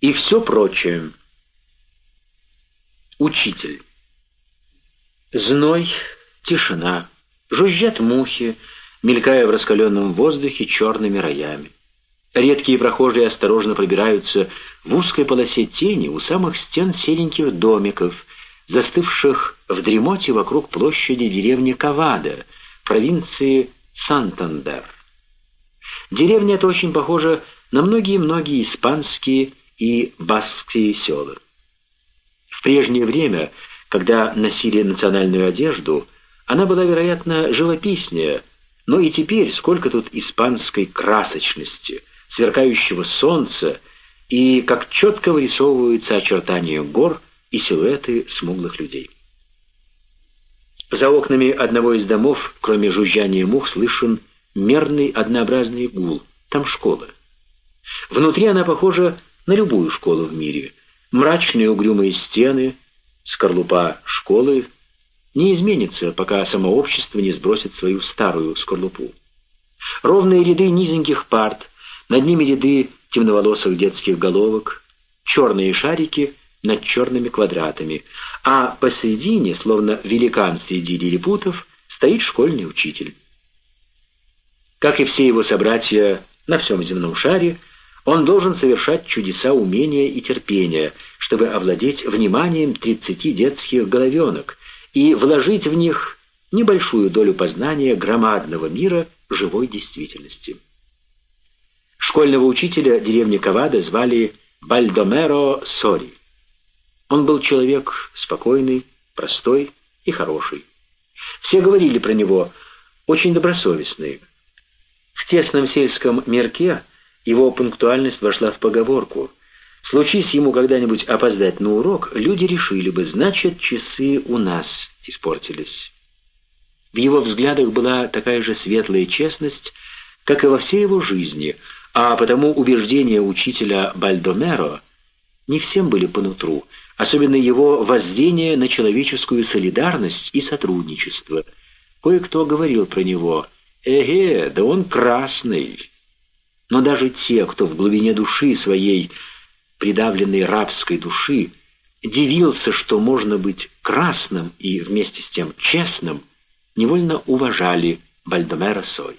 и все прочее. Учитель. Зной, тишина, жужжат мухи, мелькая в раскаленном воздухе черными роями. Редкие прохожие осторожно пробираются в узкой полосе тени у самых стен сереньких домиков, застывших в дремоте вокруг площади деревни Кавада, провинции Сантандер. Деревня эта очень похожа на многие-многие испанские и баскские села. В прежнее время, когда носили национальную одежду, она была, вероятно, живописнее, но и теперь сколько тут испанской красочности, сверкающего солнца и как четко вырисовываются очертания гор и силуэты смуглых людей. За окнами одного из домов, кроме жужжания мух, слышен мерный однообразный гул. Там школа. Внутри она похожа на любую школу в мире. Мрачные угрюмые стены, скорлупа школы не изменится, пока само общество не сбросит свою старую скорлупу. Ровные ряды низеньких парт, над ними ряды темноволосых детских головок, черные шарики над черными квадратами, а посредине, словно великан среди лилипутов, стоит школьный учитель. Как и все его собратья на всем земном шаре, он должен совершать чудеса умения и терпения, чтобы овладеть вниманием 30 детских головенок и вложить в них небольшую долю познания громадного мира живой действительности. Школьного учителя деревни Кавада звали Бальдомеро Сори. Он был человек спокойный, простой и хороший. Все говорили про него очень добросовестный. В тесном сельском мирке его пунктуальность вошла в поговорку. Случись ему когда-нибудь опоздать на урок, люди решили бы, значит, часы у нас испортились. В его взглядах была такая же светлая честность, как и во всей его жизни, а потому убеждения учителя Бальдомеро не всем были по нутру, особенно его воззрение на человеческую солидарность и сотрудничество. Кое-кто говорил про него «Эге, да он красный». Но даже те, кто в глубине души своей, придавленной рабской души, дивился, что можно быть красным и вместе с тем честным, невольно уважали Бальдомера Сой.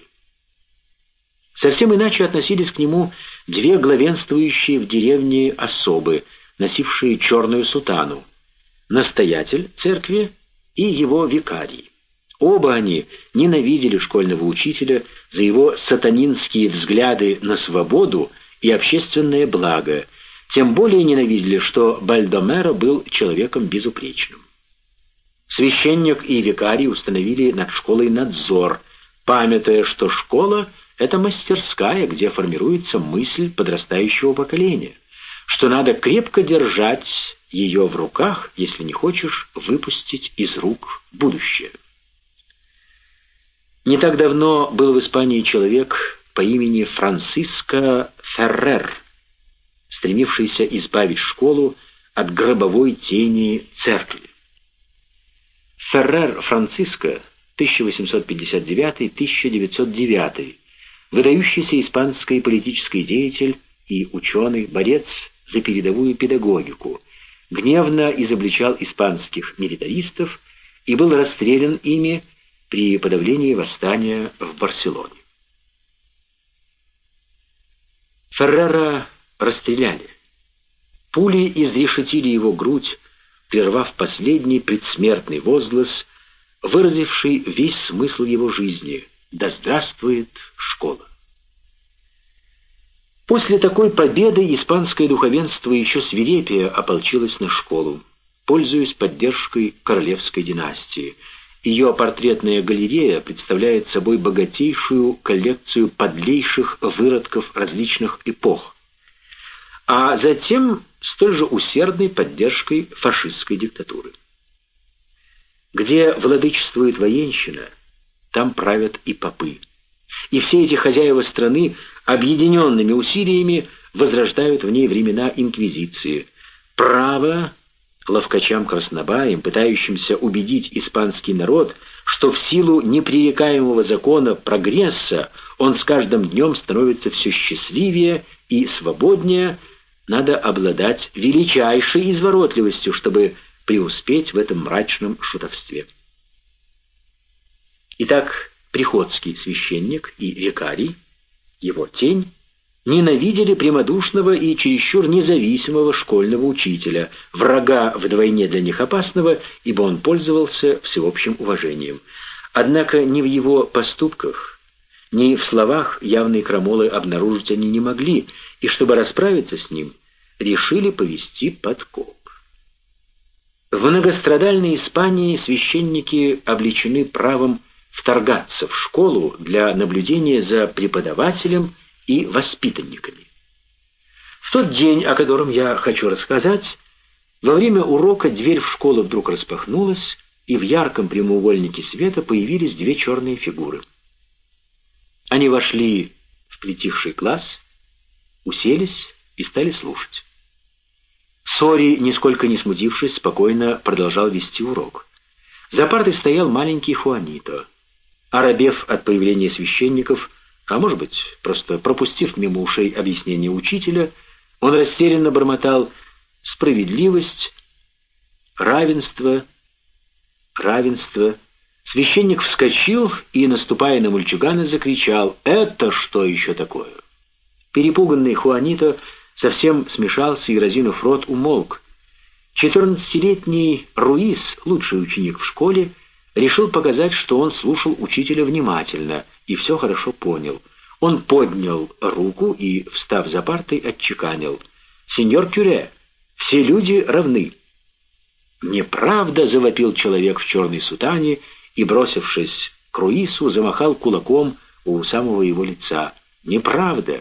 Совсем иначе относились к нему две главенствующие в деревне особы, носившие черную сутану, настоятель церкви и его викарий. Оба они ненавидели школьного учителя за его сатанинские взгляды на свободу и общественное благо, тем более ненавидели, что Бальдомеро был человеком безупречным. Священник и викарий установили над школой надзор, памятая, что школа — это мастерская, где формируется мысль подрастающего поколения, что надо крепко держать ее в руках, если не хочешь выпустить из рук будущее. Не так давно был в Испании человек по имени Франциско Феррер, стремившийся избавить школу от гробовой тени церкви. Феррер Франциско 1859-1909, выдающийся испанский политический деятель и ученый, борец за передовую педагогику, гневно изобличал испанских милитаристов и был расстрелян ими при подавлении восстания в Барселоне. Феррера расстреляли. Пули изрешетили его грудь, прервав последний предсмертный возглас, выразивший весь смысл его жизни «Да здравствует школа!». После такой победы испанское духовенство еще свирепее ополчилось на школу, пользуясь поддержкой королевской династии – ее портретная галерея представляет собой богатейшую коллекцию подлейших выродков различных эпох, а затем столь же усердной поддержкой фашистской диктатуры. Где владычествует военщина, там правят и попы. И все эти хозяева страны объединенными усилиями возрождают в ней времена инквизиции. Право ловкачам-краснобаям, пытающимся убедить испанский народ, что в силу непререкаемого закона прогресса он с каждым днем становится все счастливее и свободнее, надо обладать величайшей изворотливостью, чтобы преуспеть в этом мрачном шутовстве. Итак, приходский священник и викарий, его тень, ненавидели прямодушного и чересчур независимого школьного учителя, врага вдвойне для них опасного, ибо он пользовался всеобщим уважением. Однако ни в его поступках, ни в словах явные крамолы обнаружить они не могли, и чтобы расправиться с ним, решили повести подкоп. В многострадальной Испании священники обличены правом вторгаться в школу для наблюдения за преподавателем и воспитанниками. В тот день, о котором я хочу рассказать, во время урока дверь в школу вдруг распахнулась, и в ярком прямоугольнике света появились две черные фигуры. Они вошли в притихший класс, уселись и стали слушать. Сори, нисколько не смутившись, спокойно продолжал вести урок. За партой стоял маленький Хуанито. Оробев от появления священников, а может быть, просто пропустив мимо ушей объяснение учителя, он растерянно бормотал «справедливость», «равенство», «равенство». Священник вскочил и, наступая на мальчугана, закричал «Это что еще такое?». Перепуганный Хуанито совсем смешался и, разинув рот, умолк. Четырнадцатилетний Руис, лучший ученик в школе, решил показать, что он слушал учителя внимательно и все хорошо понял. Он поднял руку и, встав за партой, отчеканил. «Сеньор Кюре, все люди равны». «Неправда!» — завопил человек в черной сутане и, бросившись к Руису, замахал кулаком у самого его лица. «Неправда!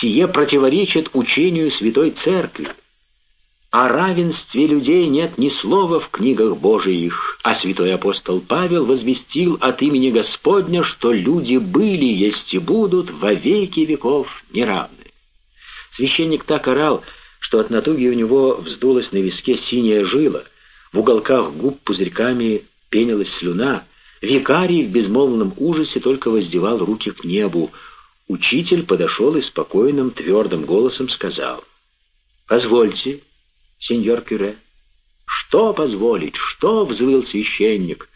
Сие противоречит учению Святой Церкви!» О равенстве людей нет ни слова в книгах Божиих, а святой апостол Павел возвестил от имени Господня, что люди были, есть и будут во веки веков неравны. Священник так орал, что от натуги у него вздулась на виске синяя жила, в уголках губ пузырьками пенилась слюна, викарий в безмолвном ужасе только воздевал руки к небу. Учитель подошел и спокойным твердым голосом сказал, «Позвольте, сеньор Кюре? Что позволить? Что, взвыл священник?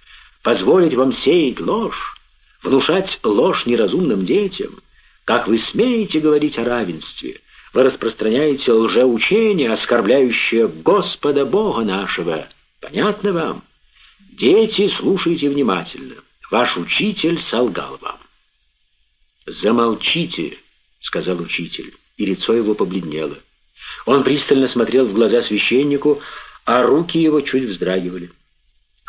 Позволить вам сеять ложь? Внушать ложь неразумным детям? Как вы смеете говорить о равенстве? Вы распространяете лжеучение, оскорбляющее Господа Бога нашего. Понятно вам? Дети, слушайте внимательно. Ваш учитель солгал вам. «Замолчите», — сказал учитель, и лицо его побледнело. Он пристально смотрел в глаза священнику, а руки его чуть вздрагивали.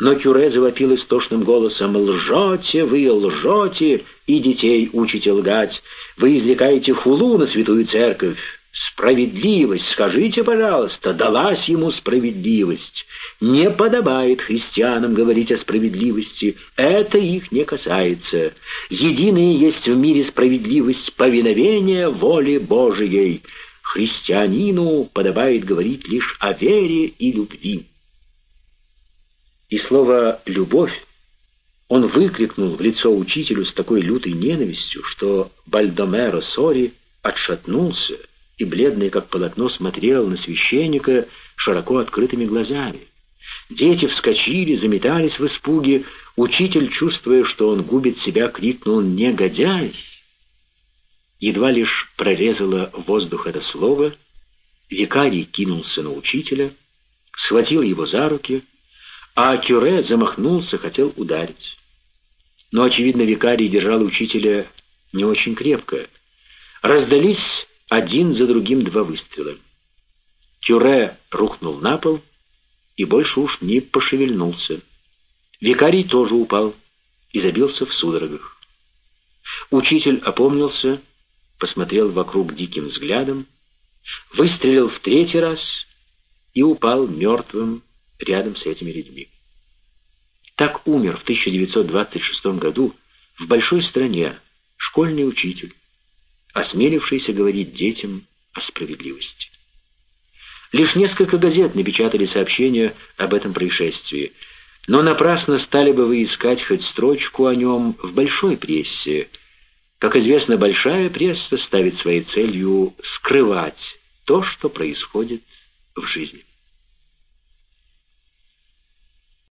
Но Кюре завопил истошным голосом «Лжете вы, лжете, и детей учите лгать! Вы извлекаете хулу на святую церковь! Справедливость, скажите, пожалуйста, далась ему справедливость! Не подобает христианам говорить о справедливости, это их не касается. Единая есть в мире справедливость повиновения воле Божией» христианину подобает говорить лишь о вере и любви. И слово «любовь» он выкрикнул в лицо учителю с такой лютой ненавистью, что Бальдомеро Сори отшатнулся и, бледный как полотно, смотрел на священника широко открытыми глазами. Дети вскочили, заметались в испуге. Учитель, чувствуя, что он губит себя, крикнул «Негодяй!» Едва лишь прорезало воздух это слово, викарий кинулся на учителя, схватил его за руки, а Кюре замахнулся, хотел ударить. Но, очевидно, викарий держал учителя не очень крепко. Раздались один за другим два выстрела. Кюре рухнул на пол и больше уж не пошевельнулся. Викарий тоже упал и забился в судорогах. Учитель опомнился посмотрел вокруг диким взглядом, выстрелил в третий раз и упал мертвым рядом с этими людьми. Так умер в 1926 году в большой стране школьный учитель, осмелившийся говорить детям о справедливости. Лишь несколько газет напечатали сообщения об этом происшествии, но напрасно стали бы вы искать хоть строчку о нем в большой прессе, как известно, большая пресса ставит своей целью скрывать то, что происходит в жизни.